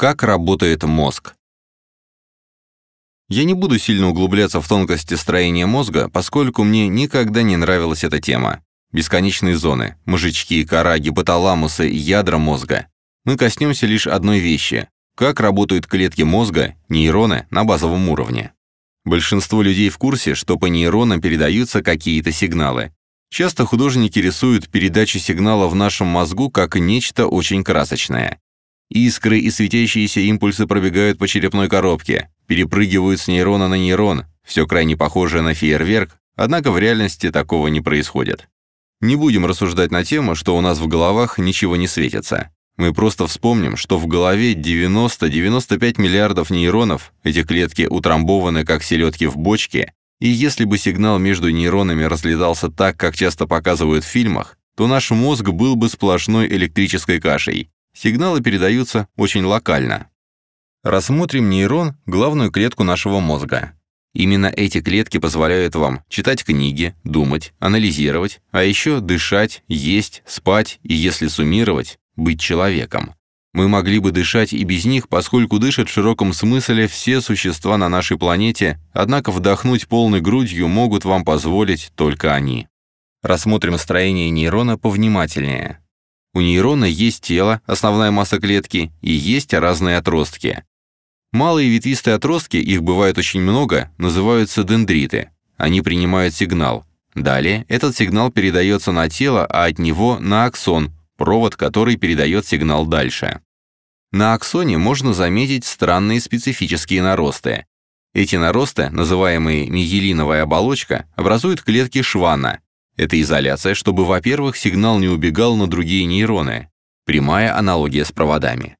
Как работает мозг? Я не буду сильно углубляться в тонкости строения мозга, поскольку мне никогда не нравилась эта тема. Бесконечные зоны, мозжечки, кора, гипоталамусы, ядра мозга. Мы коснемся лишь одной вещи – как работают клетки мозга, нейроны на базовом уровне. Большинство людей в курсе, что по нейронам передаются какие-то сигналы. Часто художники рисуют передачу сигнала в нашем мозгу как нечто очень красочное. Искры и светящиеся импульсы пробегают по черепной коробке, перепрыгивают с нейрона на нейрон, все крайне похоже на фейерверк, однако в реальности такого не происходит. Не будем рассуждать на тему, что у нас в головах ничего не светится. Мы просто вспомним, что в голове 90-95 миллиардов нейронов, эти клетки утрамбованы как селедки в бочке, и если бы сигнал между нейронами разлетался так, как часто показывают в фильмах, то наш мозг был бы сплошной электрической кашей. Сигналы передаются очень локально. Рассмотрим нейрон, главную клетку нашего мозга. Именно эти клетки позволяют вам читать книги, думать, анализировать, а еще дышать, есть, спать и, если суммировать, быть человеком. Мы могли бы дышать и без них, поскольку дышат в широком смысле все существа на нашей планете, однако вдохнуть полной грудью могут вам позволить только они. Рассмотрим строение нейрона повнимательнее. У нейрона есть тело, основная масса клетки, и есть разные отростки. Малые ветвистые отростки, их бывает очень много, называются дендриты. Они принимают сигнал. Далее этот сигнал передается на тело, а от него на аксон, провод, который передает сигнал дальше. На аксоне можно заметить странные специфические наросты. Эти наросты, называемые миелиновая оболочка, образуют клетки Шванна. Это изоляция, чтобы, во-первых, сигнал не убегал на другие нейроны. Прямая аналогия с проводами.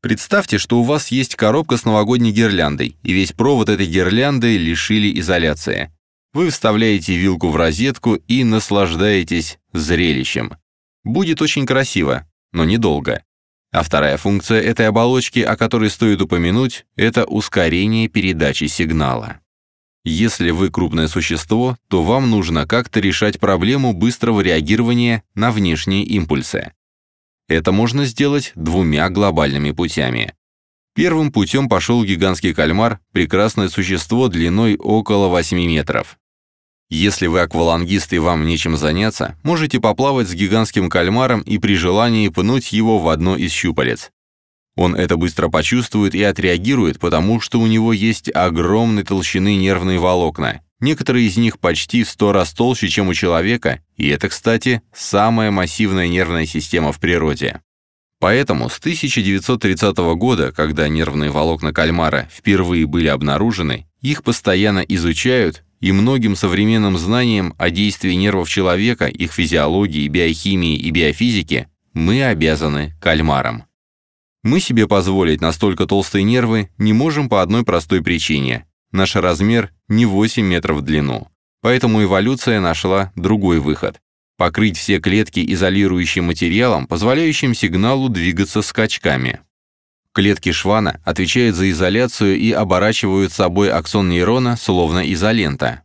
Представьте, что у вас есть коробка с новогодней гирляндой, и весь провод этой гирлянды лишили изоляции. Вы вставляете вилку в розетку и наслаждаетесь зрелищем. Будет очень красиво, но недолго. А вторая функция этой оболочки, о которой стоит упомянуть, это ускорение передачи сигнала. Если вы крупное существо, то вам нужно как-то решать проблему быстрого реагирования на внешние импульсы. Это можно сделать двумя глобальными путями. Первым путем пошел гигантский кальмар, прекрасное существо длиной около 8 метров. Если вы аквалангист и вам нечем заняться, можете поплавать с гигантским кальмаром и при желании пнуть его в одно из щупалец. Он это быстро почувствует и отреагирует, потому что у него есть огромной толщины нервные волокна, Некоторые из них почти в сто раз толще, чем у человека, и это, кстати, самая массивная нервная система в природе. Поэтому с 1930 года, когда нервные волокна кальмара впервые были обнаружены, их постоянно изучают, и многим современным знаниям о действии нервов человека, их физиологии, биохимии и биофизике мы обязаны кальмарам. Мы себе позволить настолько толстые нервы не можем по одной простой причине. Наш размер не 8 метров в длину. Поэтому эволюция нашла другой выход – покрыть все клетки изолирующим материалом, позволяющим сигналу двигаться скачками. Клетки Швана отвечают за изоляцию и оборачивают собой аксон нейрона, словно изолента.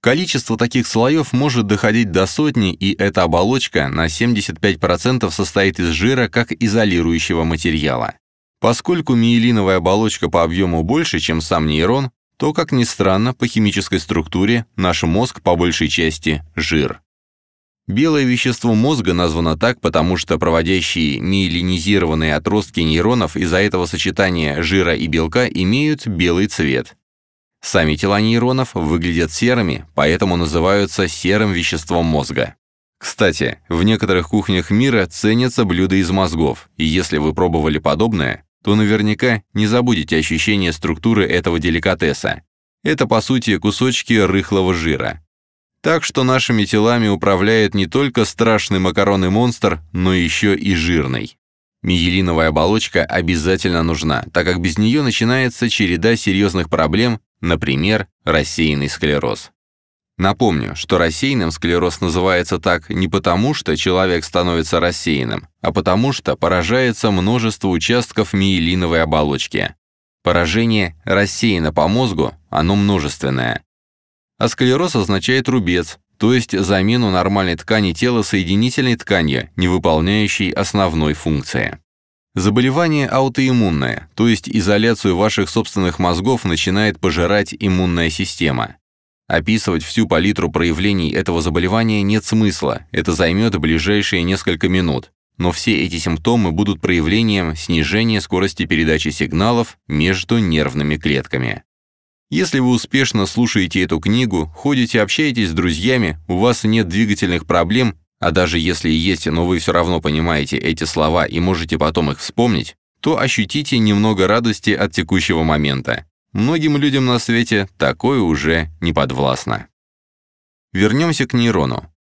Количество таких слоев может доходить до сотни, и эта оболочка на 75% состоит из жира как изолирующего материала. Поскольку миелиновая оболочка по объему больше, чем сам нейрон, то, как ни странно, по химической структуре наш мозг по большей части – жир. Белое вещество мозга названо так, потому что проводящие миелинизированные отростки нейронов из-за этого сочетания жира и белка имеют белый цвет. Сами тела нейронов выглядят серыми, поэтому называются серым веществом мозга. Кстати, в некоторых кухнях мира ценятся блюда из мозгов, и если вы пробовали подобное, то наверняка не забудете ощущение структуры этого деликатеса. Это, по сути, кусочки рыхлого жира. Так что нашими телами управляет не только страшный макаронный монстр, но еще и жирный. Миелиновая оболочка обязательно нужна, так как без нее начинается череда серьезных проблем, например, рассеянный склероз. Напомню, что рассеянным склероз называется так не потому, что человек становится рассеянным, а потому что поражается множество участков миелиновой оболочки. Поражение рассеяно по мозгу, оно множественное. А склероз означает рубец, то есть замену нормальной ткани тела соединительной тканью, не выполняющей основной функции. Заболевание аутоиммунное, то есть изоляцию ваших собственных мозгов начинает пожирать иммунная система. Описывать всю палитру проявлений этого заболевания нет смысла, это займет ближайшие несколько минут, но все эти симптомы будут проявлением снижения скорости передачи сигналов между нервными клетками. Если вы успешно слушаете эту книгу, ходите, общаетесь с друзьями, у вас нет двигательных проблем, а даже если есть, но вы все равно понимаете эти слова и можете потом их вспомнить, то ощутите немного радости от текущего момента. Многим людям на свете такое уже не подвластно. Вернемся к нейрону.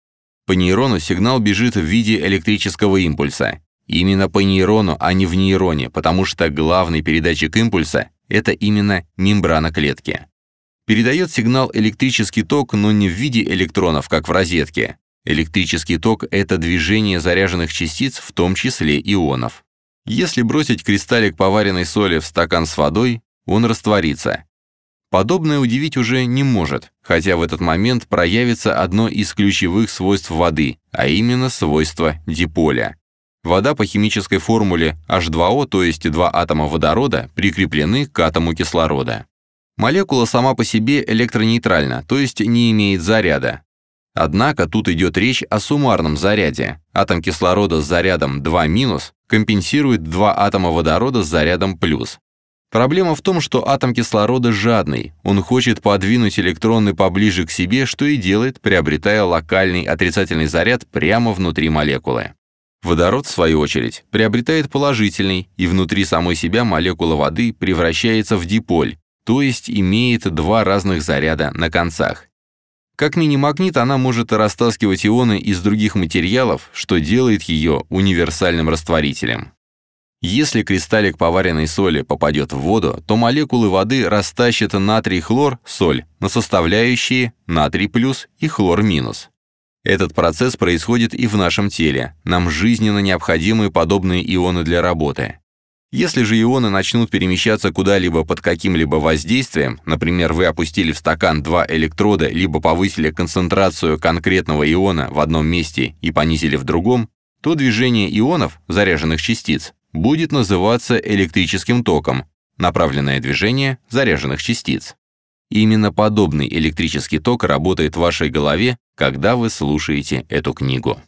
По нейрону сигнал бежит в виде электрического импульса. Именно по нейрону, а не в нейроне, потому что главный передатчик импульса – это именно мембрана клетки. Передает сигнал электрический ток, но не в виде электронов, как в розетке, Электрический ток – это движение заряженных частиц, в том числе ионов. Если бросить кристаллик поваренной соли в стакан с водой, он растворится. Подобное удивить уже не может, хотя в этот момент проявится одно из ключевых свойств воды, а именно свойство диполя. Вода по химической формуле H2O, то есть два атома водорода, прикреплены к атому кислорода. Молекула сама по себе электронейтральна, то есть не имеет заряда, Однако тут идет речь о суммарном заряде. Атом кислорода с зарядом 2- компенсирует два атома водорода с зарядом плюс. Проблема в том, что атом кислорода жадный, он хочет подвинуть электроны поближе к себе, что и делает, приобретая локальный отрицательный заряд прямо внутри молекулы. Водород, в свою очередь, приобретает положительный, и внутри самой себя молекула воды превращается в диполь, то есть имеет два разных заряда на концах. Как мини-магнит она может растаскивать ионы из других материалов, что делает ее универсальным растворителем. Если кристаллик поваренной соли попадет в воду, то молекулы воды растащат натрий-хлор, соль, на составляющие натрий плюс и хлор минус. Этот процесс происходит и в нашем теле. Нам жизненно необходимы подобные ионы для работы. Если же ионы начнут перемещаться куда-либо под каким-либо воздействием, например, вы опустили в стакан два электрода, либо повысили концентрацию конкретного иона в одном месте и понизили в другом, то движение ионов, заряженных частиц, будет называться электрическим током, направленное движение заряженных частиц. Именно подобный электрический ток работает в вашей голове, когда вы слушаете эту книгу.